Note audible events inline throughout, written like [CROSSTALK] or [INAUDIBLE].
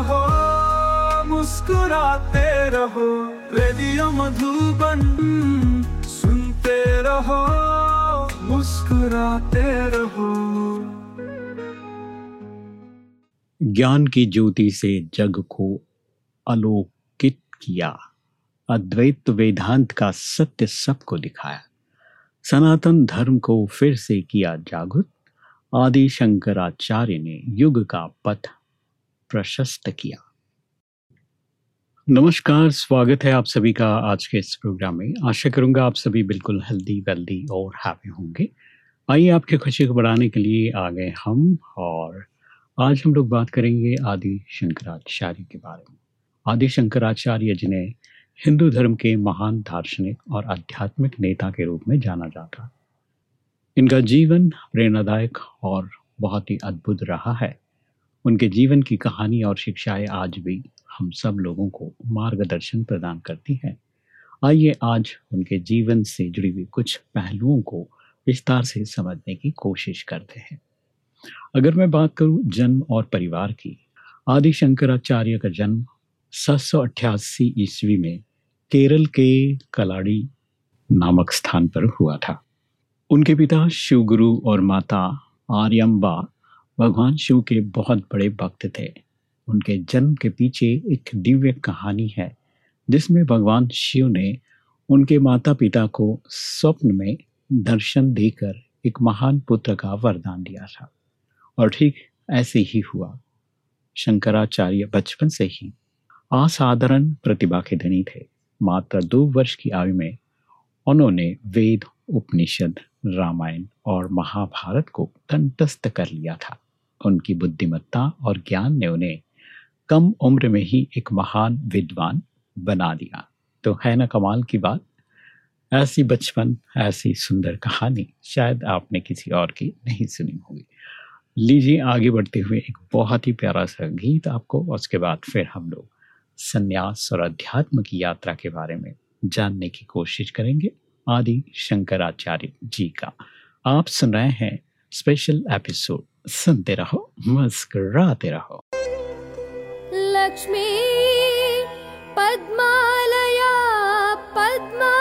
रहो, मुस्कुराते रहो, रेडियो मधुबन सुनते रहो, मुस्कुराते रहो। ज्ञान की ज्योति से जग को आलोकित किया, अद्वैत वेदांत का सत्य सबको दिखाया। सनातन धर्म को फिर से किया जागृत, आदि शंकराचार्य ने युग का पथ प्रशस्त किया। नमस्कार, स्वागत है आप सभी का आज के इस प्रोग्राम में। आशा करूँगा आप सभी बिल्कुल हेल्दी, वेल्दी और हैप्पी होंगे। आइए आपकी खुशी को बढ़ाने के लिए आ गए हम और आज हम लोग बात करेंगे आदि शंकराचार्य के बारे में। आदि शंकराचार्य जिन्हें हिंदू धर्म के महान दार्शनिक और आध्यात्मिक नेता के रूप में जाना जाता। इनका जीवन प्रेरणादायक और बहुत ही अद्भुत रहा है। उनके जीवन की कहानी और शिक्षाएँ आज भी हम सब लोगों को मार्गदर्शन प्रदान करती हैं। आइए आज उनके जीवन से जुड़ी हुई कुछ पहलुओं को विस्तार से समझने की कोशिश करते हैं। अगर मैं बात करूँ जन्म और परिवार की, आदि शंकराचार्य का जन्म सात सौ अट्ठासी ईस्वी में केरल के कलाड़ी नामक स्थान पर हुआ था। उनके पिता शिवगुरु और माता आर्यम्बा भगवान शिव के बहुत बड़े भक्त थे। उनके जन्म के पीछे एक दिव्य कहानी है, जिसमें भगवान शिव ने उनके माता पिता को स्वप्न में दर्शन देकर एक महान पुत्र का वरदान दिया था। और ठीक ऐसे ही हुआ। शंकराचार्य बचपन से ही असाधारण प्रतिभा के धनी थे। मात्र दो वर्ष की आयु में उन्होंने वेद, उपनिषद, रामायण और महाभारत को कंटस्थ कर लिया था। उनकी बुद्धिमत्ता और ज्ञान ने उन्हें कम उम्र में ही एक महान विद्वान बना दिया। तो है ना कमाल की बात? ऐसी बचपन, ऐसी सुंदर कहानी शायद आपने किसी और की नहीं सुनी होगी। लीजिए आगे बढ़ते हुए एक बहुत ही प्यारा सा गीत आपको, उसके बाद फिर हम लोग संन्यास और अध्यात्म की यात्रा के बारे में जानने की कोशिश करेंगे। आदि शंकराचार्य जी का आप सुन रहे हैं स्पेशल एपिसोड सुनते रहो मुस्कुराते रहो। लक्ष्मी पद्मालया पद्मा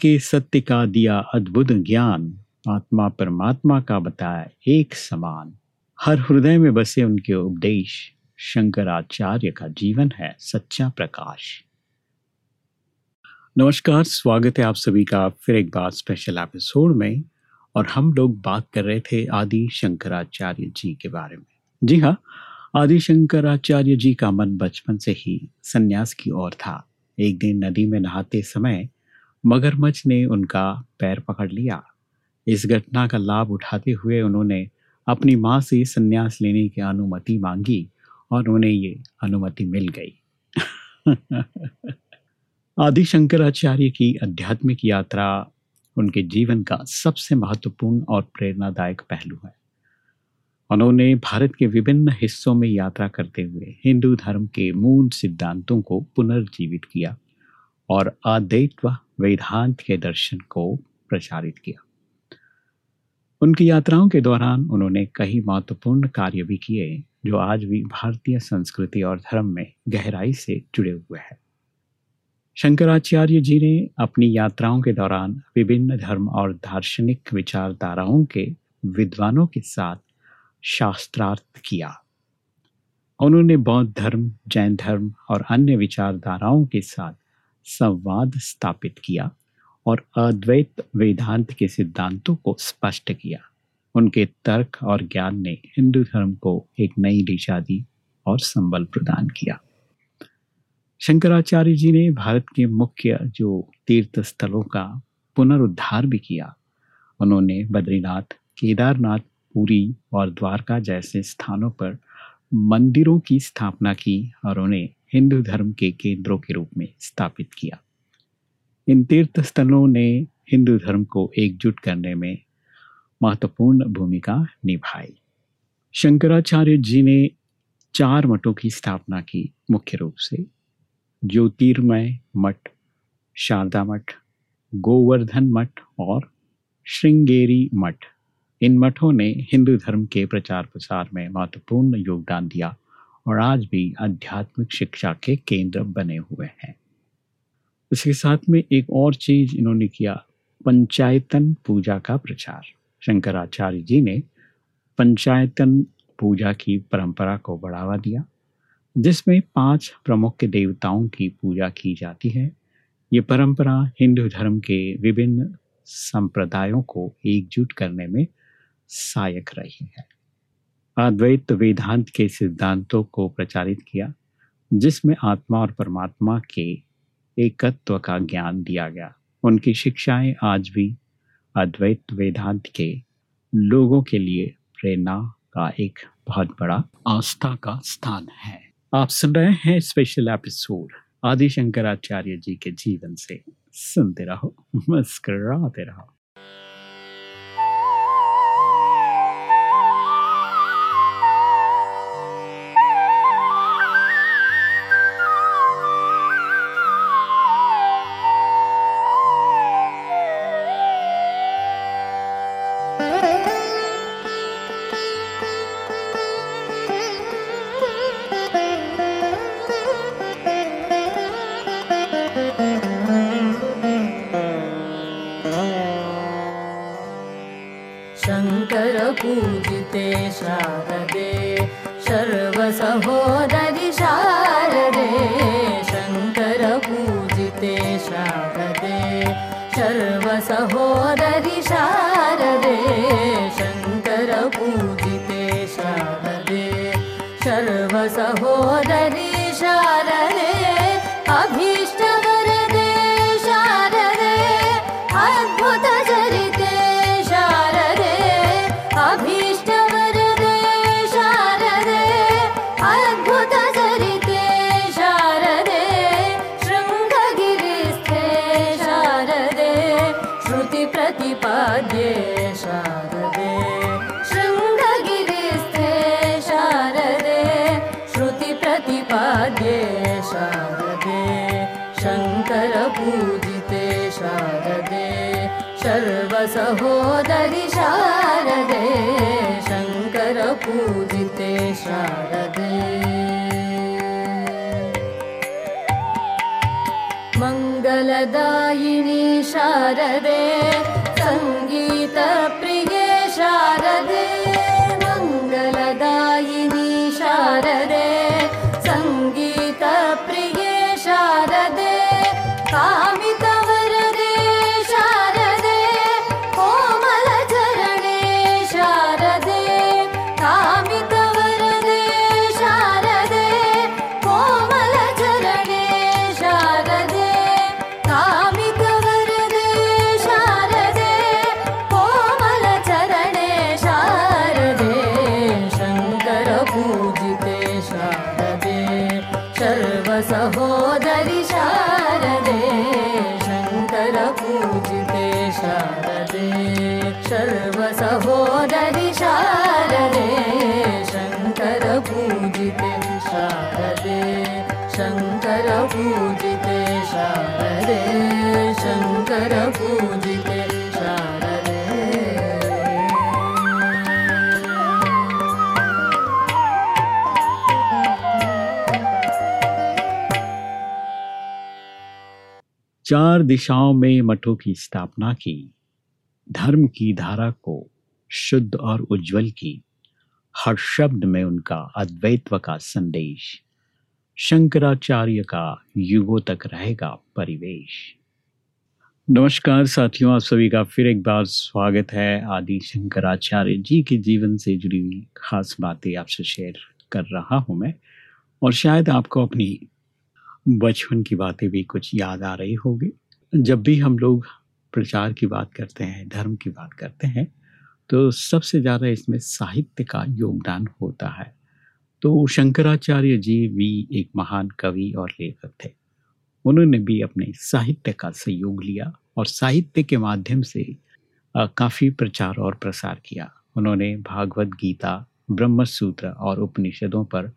के सत्य का दिया अद्भुत ज्ञान आत्मा परमात्मा का बताया एक समान। हर हृदय में बसे उनके उपदेश शंकराचार्य का जीवन है सच्चा प्रकाश। नमस्कार, स्वागत है आप सभी का फिर एक बार स्पेशल एपिसोड में और हम लोग बात कर रहे थे आदि शंकराचार्य जी के बारे में। जी हाँ आदि शंकराचार्य जी का मन बचपन से ही सन्यास की ओर था। एक दिन नदी में नहाते समय मगरमच्छ ने उनका पैर पकड़ लिया। इस घटना का लाभ उठाते हुए उन्होंने अपनी माँ से संन्यास लेने की अनुमति मांगी और उन्हें ये अनुमति मिल गई। [LAUGHS] आदि शंकराचार्य की आध्यात्मिक यात्रा उनके जीवन का सबसे महत्वपूर्ण और प्रेरणादायक पहलू है। उन्होंने भारत के विभिन्न हिस्सों में यात्रा करते हुए हिंदू धर्म के मूल सिद्धांतों को पुनर्जीवित किया और आदैत्व वेदांत के दर्शन को प्रचारित किया। उनकी यात्राओं के दौरान उन्होंने कई महत्वपूर्ण कार्य भी किए, जो आज भी भारतीय संस्कृति और धर्म में गहराई से जुड़े हुए हैं। शंकराचार्य जी ने अपनी यात्राओं के दौरान विभिन्न धर्म और दार्शनिक विचारधाराओं के विद्वानों के साथ शास्त्रार्थ किया। उन्होंने बौद्ध धर्म, जैन धर्म और अन्य विचारधाराओं के साथ संवाद स्थापित किया और अद्वैत वेदांत के सिद्धांतों को स्पष्ट किया। उनके तर्क और ज्ञान ने हिंदू धर्म को एक नई दिशा दी और संबल प्रदान किया। शंकराचार्य जी ने भारत के मुख्य जो तीर्थ स्थलों का पुनरुद्धार भी किया। उन्होंने बद्रीनाथ, केदारनाथ, पुरी और द्वारका जैसे स्थानों पर मंदिरों की स्थापना की और उन्हें हिंदू धर्म के केंद्रों के रूप में स्थापित किया। इन तीर्थ स्थलों ने हिंदू धर्म को एकजुट करने में महत्वपूर्ण भूमिका निभाई। शंकराचार्य जी ने चार मठों की स्थापना की मुख्य रूप से। ज्योतिर्मय मठ, शारदा मठ, गोवर्धन मठ और श्रृंगेरी मठ। इन मठों ने हिंदू धर्म के प्रचार प्रसार में महत्वपूर्ण योगदान दिया। और आज भी आध्यात्मिक शिक्षा के केंद्र बने हुए हैं। इसके साथ में एक और चीज़ इन्होंने किया, पंचायतन पूजा का प्रचार। शंकराचार्य जी ने पंचायतन पूजा की परंपरा को बढ़ावा दिया, जिसमें पाँच प्रमुख देवताओं की पूजा की जाती है। ये परंपरा हिंदू धर्म के विभिन्न संप्रदायों को एकजुट करने में सहायक रही है। अद्वैत वेदांत के सिद्धांतों को प्रचारित किया, जिसमें आत्मा और परमात्मा के एकत्व का ज्ञान दिया गया। उनकी शिक्षाएँ आज भी अद्वैत वेदांत के लोगों के लिए प्रेरणा का एक बहुत बड़ा आस्था का स्थान है। आप सुन रहे हैं स्पेशल एपिसोड। आदि शंकराचार्य जी के जीवन से सुनते रहो, मुस्कराते रहो। शारदे सर्वसहोदरि शारदे शंकर पूजिते शारदे सर्वसहोदरि शारदे अभीष्टवरदे सर्वसहोदरि शारदे शङ्करपूजिते शारदे। मङ्गलदायिनी शारदे चार दिशाओं में मठों की स्थापना की, धर्म की धारा को शुद्ध और उज्जवल की, हर शब्द में उनका अद्वैत्व का संदेश, शंकराचार्य का युगों तक रहेगा परिवेश। नमस्कार साथियों, आप सभी का फिर एक बार स्वागत है आदि शंकराचार्य जी के जीवन से जुड़ी हुई खास बातें आपसे शेयर कर रहा हूँ मैं, और शायद आपको अपनी बचपन की बातें भी कुछ याद आ रही होगी। जब भी हम लोग प्रचार की बात करते हैं, धर्म की बात करते हैं तो सबसे ज़्यादा इसमें साहित्य का योगदान होता है। तो शंकराचार्य जी भी एक महान कवि और लेखक थे। उन्होंने भी अपने साहित्य का सहयोग लिया और साहित्य के माध्यम से काफ़ी प्रचार और प्रसार किया। उन्होंने भागवत गीता ब्रह्म सूत्र और उपनिषदों पर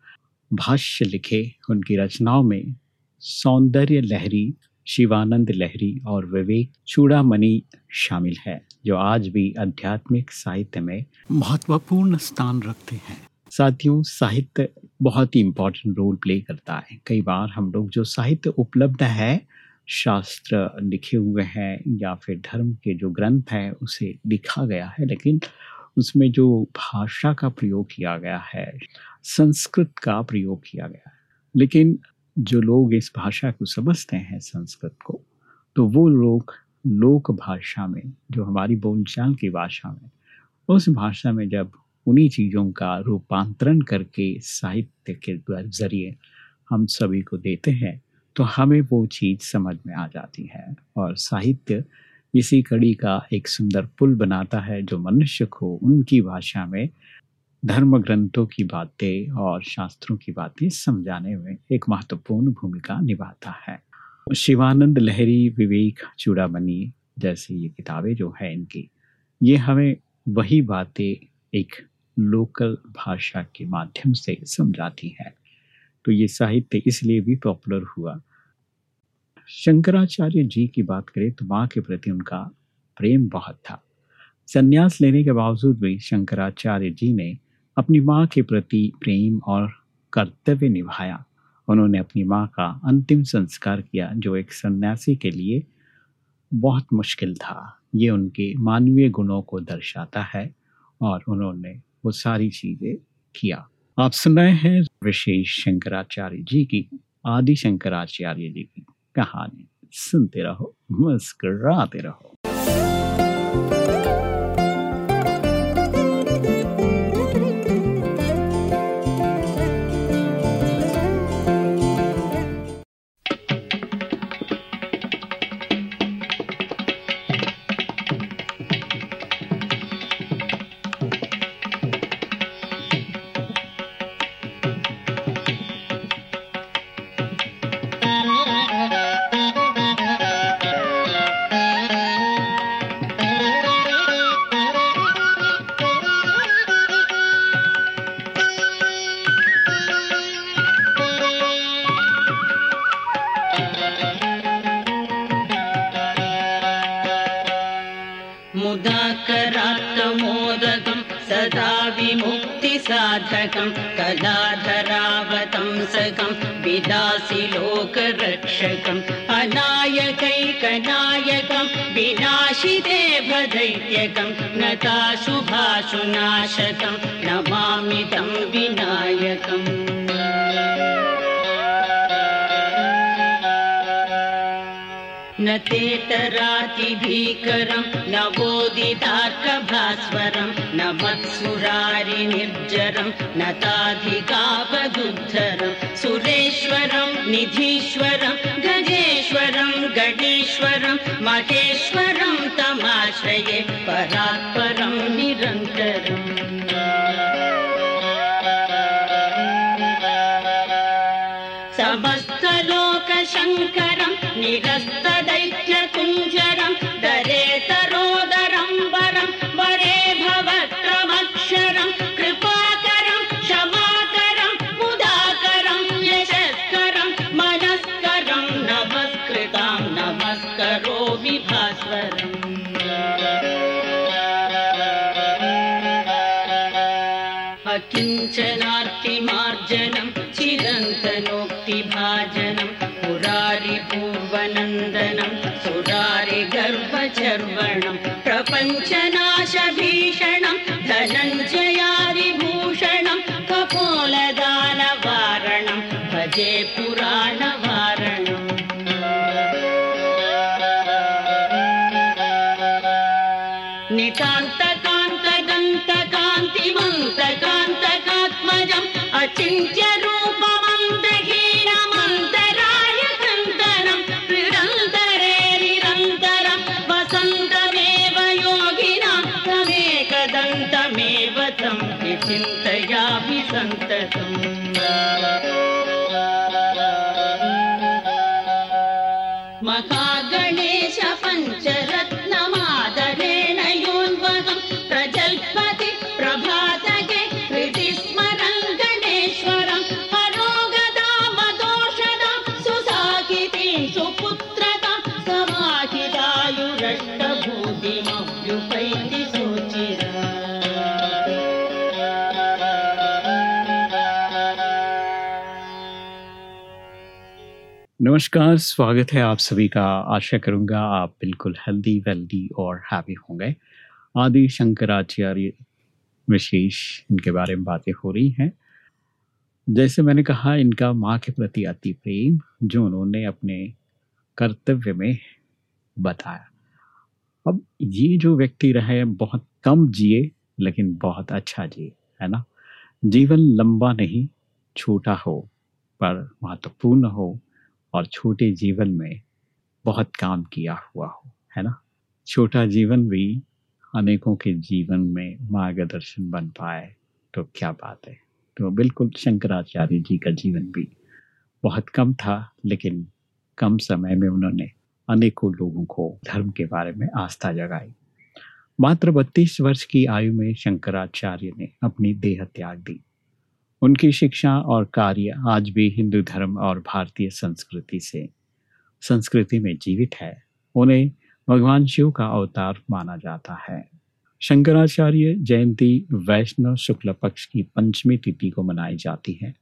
भाष्य लिखे। उनकी रचनाओं में सौंदर्य लहरी शिवानंद लहरी और विवेक चूड़ामणि शामिल है जो आज भी आध्यात्मिक साहित्य में महत्वपूर्ण स्थान रखते हैं। साथियों साहित्य बहुत ही इम्पोर्टेंट रोल प्ले करता है। कई बार हम लोग जो साहित्य उपलब्ध है शास्त्र लिखे हुए हैं या फिर धर्म के जो ग्रंथ हैं उसे लिखा गया है लेकिन उसमें जो भाषा का प्रयोग किया गया है संस्कृत का प्रयोग किया गया है। लेकिन जो लोग इस भाषा को समझते हैं संस्कृत को तो वो लोग लोक भाषा में, जो हमारी बोलचाल की भाषा में, उस भाषा में जब उन्हीं चीज़ों का रूपांतरण करके साहित्य के ज़रिए हम सभी को देते हैं तो हमें वो चीज़ समझ में आ जाती है। और साहित्य इसी कड़ी का एक सुंदर पुल बनाता है जो मनुष्य को उनकी भाषा में धर्म ग्रंथों की बातें और शास्त्रों की बातें समझाने में एक महत्वपूर्ण भूमिका निभाता है। शिवानंद लहरी, विवेक, चूड़ामणि जैसी ये किताबें जो है इनकी, ये हमें वही बातें एक लोकल भाषा के माध्यम से समझाती है। तो ये साहित्य इसलिए भी पॉपुलर हुआ। शंकराचार्य जी की बात करें तो माँ के प्रति उनका प्रेम बहुत था। संन्यास लेने के बावजूद भी शंकराचार्य जी ने अपनी माँ के प्रति प्रेम और कर्तव्य निभाया। उन्होंने अपनी माँ का अंतिम संस्कार किया, जो एक सन्यासी के लिए बहुत मुश्किल था। ये उनके मानवीय गुणों को दर्शाता है और उन्होंने वो सारी चीज़ें किया। आप सुन रहे हैं विशेष शंकराचार्य जी की, आदि शंकराचार्य जी की कहानी। सुनते रहो, मुस्कराते रहो। विनाशिदेवदैत्यकं नताशुभाशुनाशकं नमामि तं विनायकम्। न तेतरातिभीकरं न बोधितार्कभास्वरं न मत्सुरारिनिर्जरं न ताधिकावदुद्धरं सुरेश्वरं निधीश्वरं गजेश्वरं गणेश्वरं महेश्वरं तमाश्रये परात्परं निरन्तरम्। समस्तलोकशङ्करं निरस्तदैत्यकुञ्जरं सुरारिगर्भचर्वणं प्रपञ्चनाशभीषणं धनञ्जयारिभूषणं भजे पुराणवारणम्। निकान्तकान्तदन्तकान्तिमन्तकान्तकात्मजम् अचिन्त्यरूपमन्तहीनमन्तराय तमेकदन्तमेव चिंतया विचिन्तयामि सन्ततम् नमस्कार, स्वागत है आप सभी का। आशा करूँगा आप बिल्कुल हेल्दी वेल्दी और हैप्पी होंगे। आदि शंकराचार्य विशेष इनके बारे में बातें हो रही हैं। जैसे मैंने कहा, इनका माँ के प्रति अति प्रेम, जो उन्होंने अपने कर्तव्य में बताया। अब ये जो व्यक्ति रहे, बहुत कम जिए, लेकिन बहुत अच्छा जिए, है ना? जीवन लंबा नहीं, छोटा हो, पर महत्वपूर्ण हो और छोटे जीवन में बहुत काम किया हुआ हो, है ना? छोटा जीवन भी अनेकों के जीवन में मार्गदर्शन बन पाए तो क्या बात है। तो बिल्कुल शंकराचार्य जी का जीवन भी बहुत कम था, लेकिन कम समय में उन्होंने अनेकों लोगों को धर्म के बारे में आस्था जगाई। मात्र बत्तीस वर्ष की आयु में शंकराचार्य ने अपनी देह त्याग दी। उनकी शिक्षा और कार्य आज भी हिंदू धर्म और भारतीय संस्कृति से, संस्कृति में जीवित है। उन्हें भगवान शिव का अवतार माना जाता है। शंकराचार्य जयंती वैष्णव शुक्ल पक्ष की पंचमी तिथि को मनाई जाती है।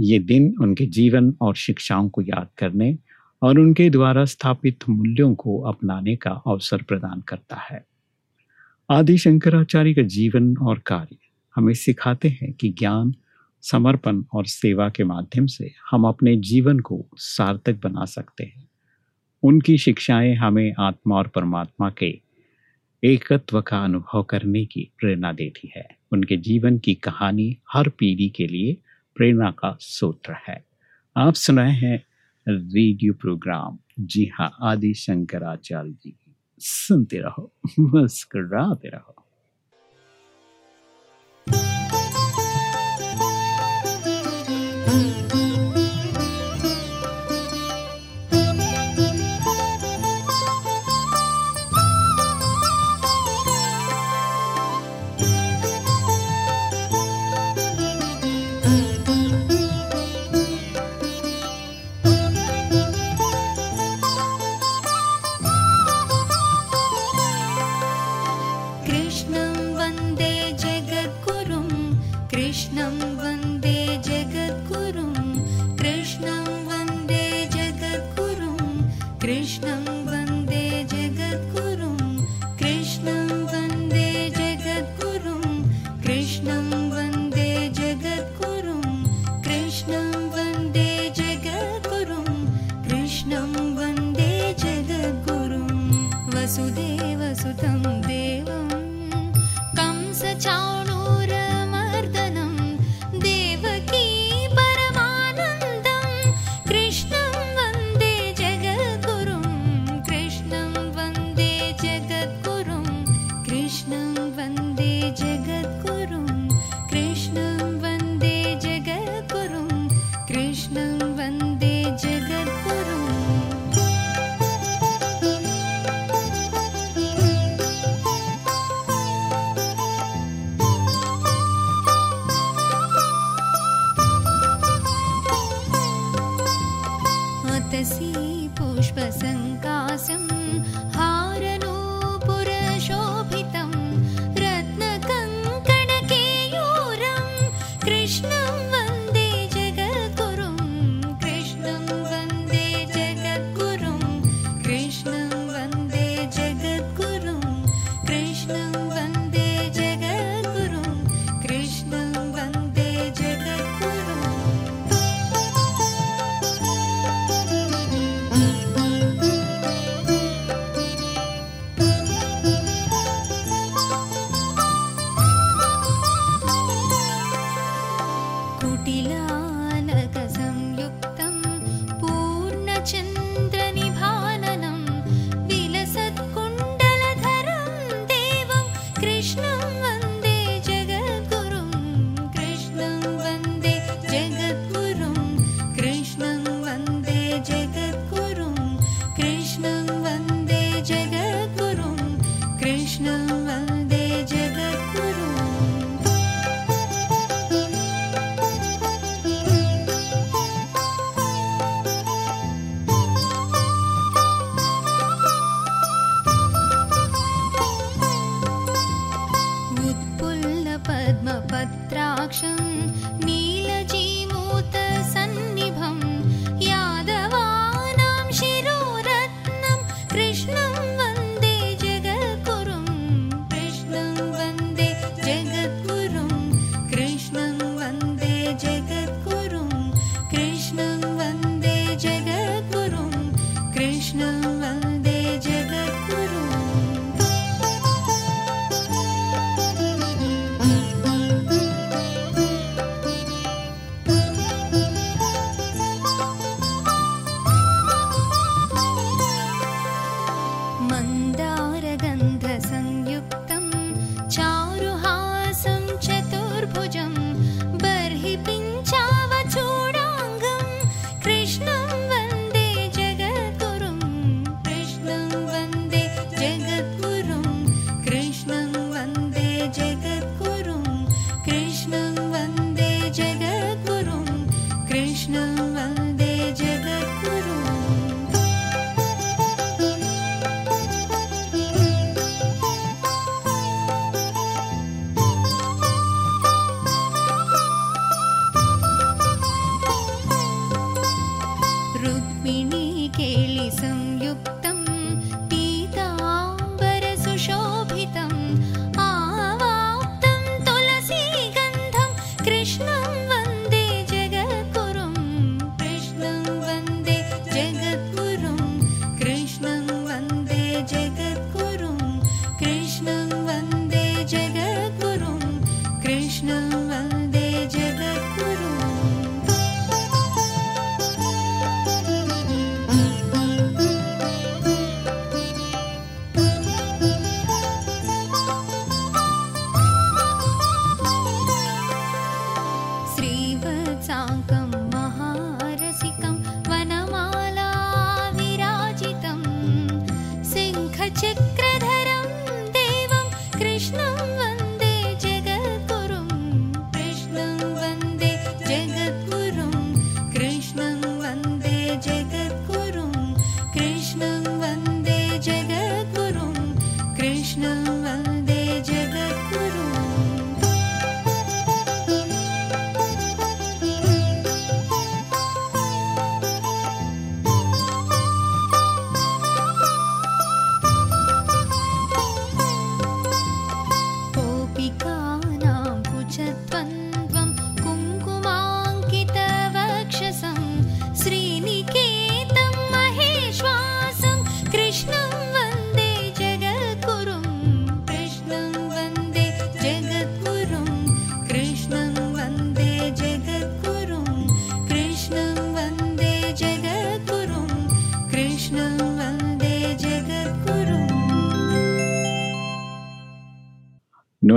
ये दिन उनके जीवन और शिक्षाओं को याद करने और उनके द्वारा स्थापित मूल्यों को अपनाने का अवसर प्रदान करता है। आदि शंकराचार्य का जीवन और कार्य हमें सिखाते हैं कि ज्ञान, समर्पण और सेवा के माध्यम से हम अपने जीवन को सार्थक बना सकते हैं। उनकी शिक्षाएँ हमें आत्मा और परमात्मा के एकत्व का अनुभव करने की प्रेरणा देती है। उनके जीवन की कहानी हर पीढ़ी के लिए प्रेरणा का सूत्र है। आप सुनाए हैं रेडियो प्रोग्राम। जी हाँ आदि शंकराचार्य जी, सुनते रहो, मुस्कुराते रहो।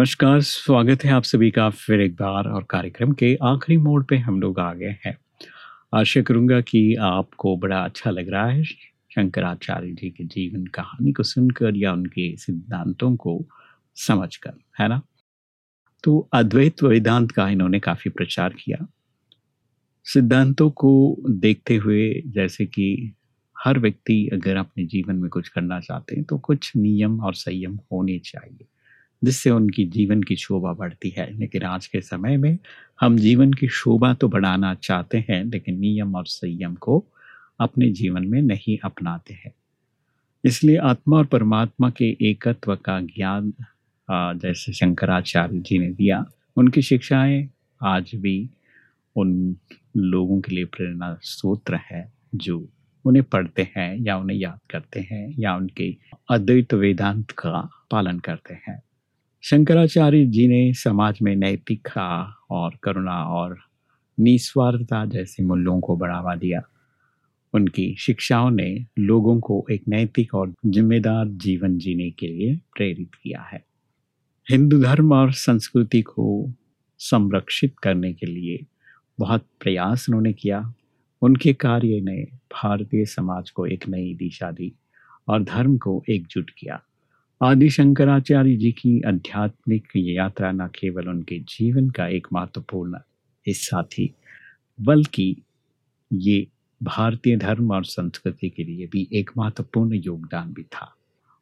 नमस्कार, स्वागत है आप सभी का फिर एक बार और कार्यक्रम के आखिरी मोड़ पे हम लोग आ गए हैं। आशा करूँगा कि आपको बड़ा अच्छा लग रहा है शंकराचार्य जी के जीवन कहानी को सुनकर या उनके सिद्धांतों को समझकर, है ना? तो अद्वैत वेदांत का इन्होंने काफ़ी प्रचार किया। सिद्धांतों को देखते हुए जैसे कि हर व्यक्ति अगर अपने जीवन में कुछ करना चाहते हैं तो कुछ नियम और संयम होने चाहिए। जिससे उनकी जीवन की शोभा बढ़ती है। लेकिन आज के समय में हम जीवन की शोभा तो बढ़ाना चाहते हैं, लेकिन नियम और संयम को अपने जीवन में नहीं अपनाते हैं। इसलिए आत्मा और परमात्मा के एकत्व का ज्ञान जैसे शंकराचार्य जी ने दिया, उनकी शिक्षाएँ आज भी उन लोगों के लिए प्रेरणा सूत्र है, जो उन्हें पढ़ते हैं या उन्हें याद करते हैं या उनके अद्वैत वेदांत का पालन करते हैं। शंकराचार्य जी ने समाज में नैतिकता और करुणा और निस्वार्थता जैसे मूल्यों को बढ़ावा दिया। उनकी शिक्षाओं ने लोगों को एक नैतिक और जिम्मेदार जीवन जीने के लिए प्रेरित किया है। हिंदू धर्म और संस्कृति को संरक्षित करने के लिए बहुत प्रयास उन्होंने किया। उनके कार्य ने भारतीय समाज को एक नई दिशा दी और धर्म को एकजुट किया। आदि शंकराचार्य जी की आध्यात्मिक यात्रा न केवल उनके जीवन का एक महत्वपूर्ण हिस्सा थी, बल्कि ये भारतीय धर्म और संस्कृति के लिए भी एक महत्वपूर्ण योगदान भी था।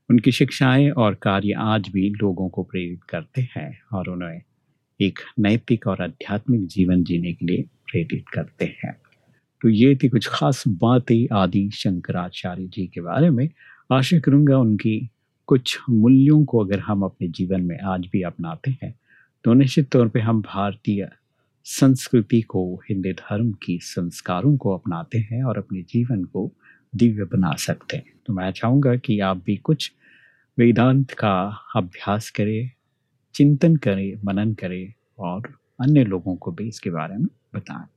उनकी शिक्षाएँ और कार्य आज भी लोगों को प्रेरित करते हैं और उन्हें एक नैतिक और आध्यात्मिक जीवन जीने के लिए प्रेरित करते हैं। तो ये थी कुछ खास बातें आदि शंकराचार्य जी के बारे में। आशा करूँगा उनकी कुछ मूल्यों को अगर हम अपने जीवन में आज भी अपनाते हैं तो निश्चित तौर पे हम भारतीय संस्कृति को, हिंदू धर्म की संस्कारों को अपनाते हैं और अपने जीवन को दिव्य बना सकते हैं। तो मैं चाहूँगा कि आप भी कुछ वेदांत का अभ्यास करें, चिंतन करें, मनन करें और अन्य लोगों को भी इसके बारे में बताएँ,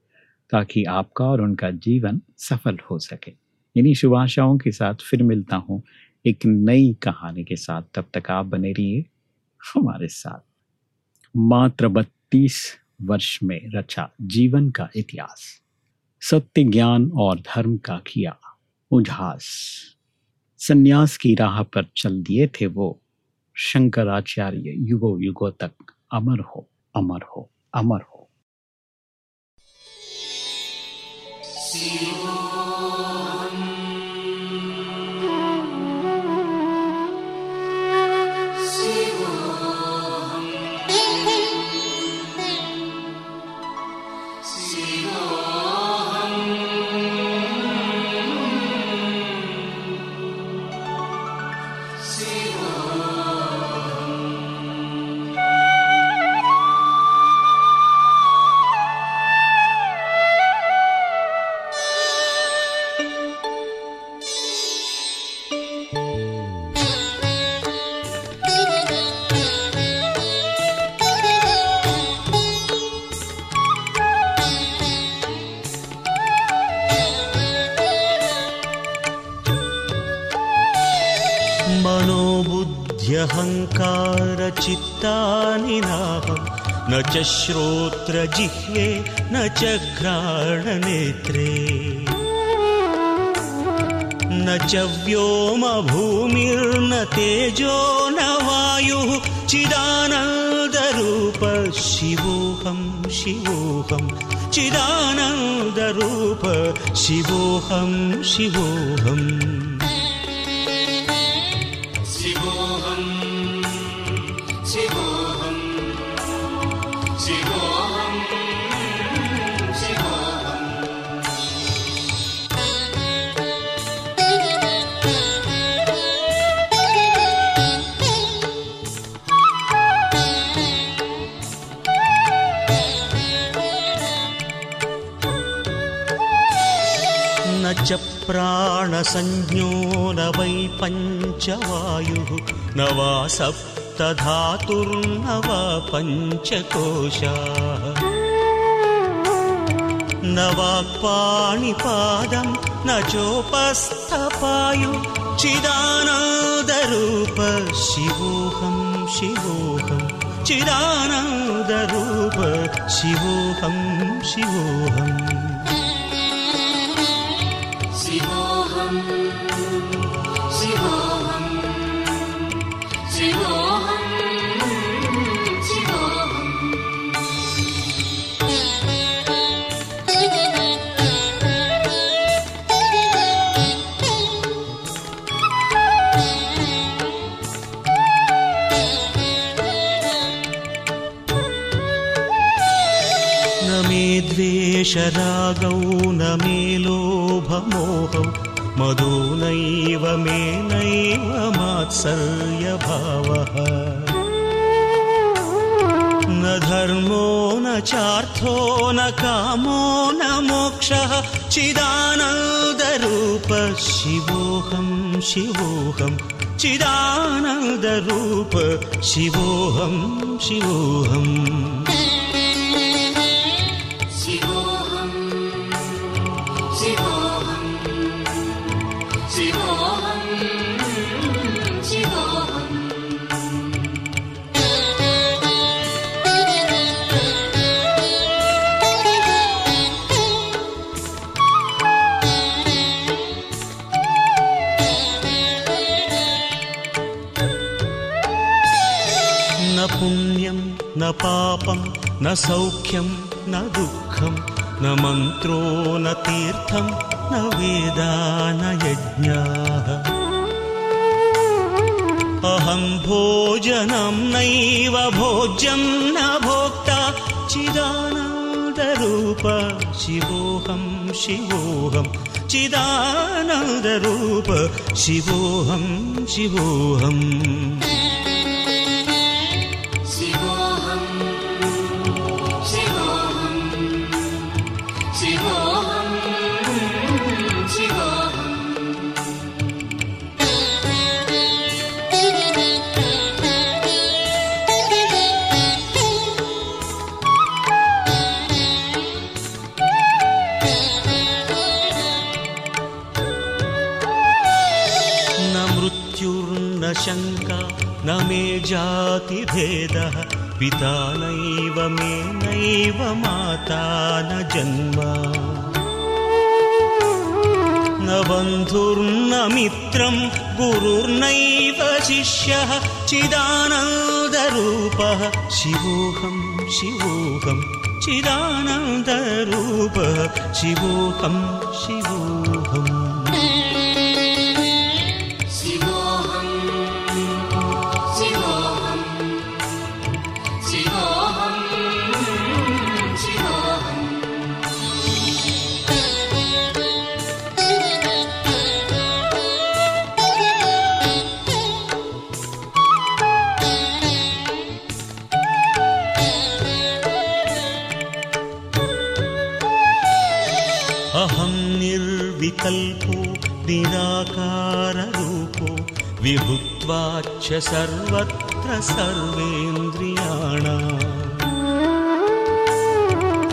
ताकि आपका और उनका जीवन सफल हो सके। इन्हीं शुभ के साथ फिर मिलता हूँ। एक नई कहानी के साथ तब तक आप बने रहिए हमारे साथ। मात्र बत्तीस वर्ष में रचा जीवन का इतिहास, सत्य ज्ञान और धर्म का किया उझास संन्यास की राह पर चल दिए थे वो, शंकराचार्य युगो युगो तक अमर हो अमर हो अमर हो। see. च श्रोत्रजिह्वे न च घ्राणनेत्रे। न च व्योमभूमिर्न तेजो न वायुः चिदानन्दरूप शिवोऽहं। शिवोऽहं चिदानन्दरूप शिवोऽहं शिवोऽहम् प्राणसंज्ञो न वै पञ्चवायुः न वा सप्तधातुर्न वा पञ्चकोशाः न वाक्पाणिपादं न चोपस्थपायु चिदानन्दरूप शिवोऽहं शिवोऽहं चिदानन्दरूप शिवोऽहं शिवोऽहम् द्वेषरागौ न मे लोभमोहौ मधुनैव मे नैव मात्सर्यभावः। न धर्मो न चार्थो न कामो न मोक्षः। चिदानन्दरूप शिवोऽहं। शिवोऽहं चिदानन्दरूप शिवोऽहं शिवोऽहम्। पापं न सौख्यं न दुःखं न मन्त्रो न तीर्थं न वेदा न यज्ञाः। अहं भोजनं नैव भोज्यं न भोक्ता चिदानन्दरूप शिवोऽहं शिवोऽहं चिदानन्दरूप शिवोऽहं शिवोऽहम् पिता नैव मे नैव माता न जन्म। न बन्धुर्न मित्रं गुरुर्नैव शिष्यः चिदानन्दरूपः। शिवोऽहं शिवोऽहं चिदानन्दरूपः। शिवोऽहं शिवोऽहम् निर्विकल्पो निराकाररूपो विभुत्वाच्च सर्वत्र सर्वेन्द्रियाणाम्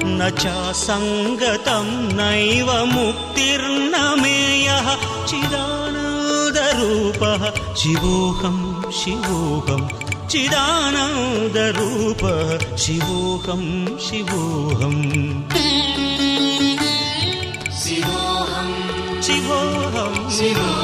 न चासङ्गतं नैव मुक्तिर्न मेयः चिदानन्दरूपः। शिवोऽहं शिवोऽहं चिदानन्दरूपः। शिवोऽहं शिवोऽहम् शिवा शिवा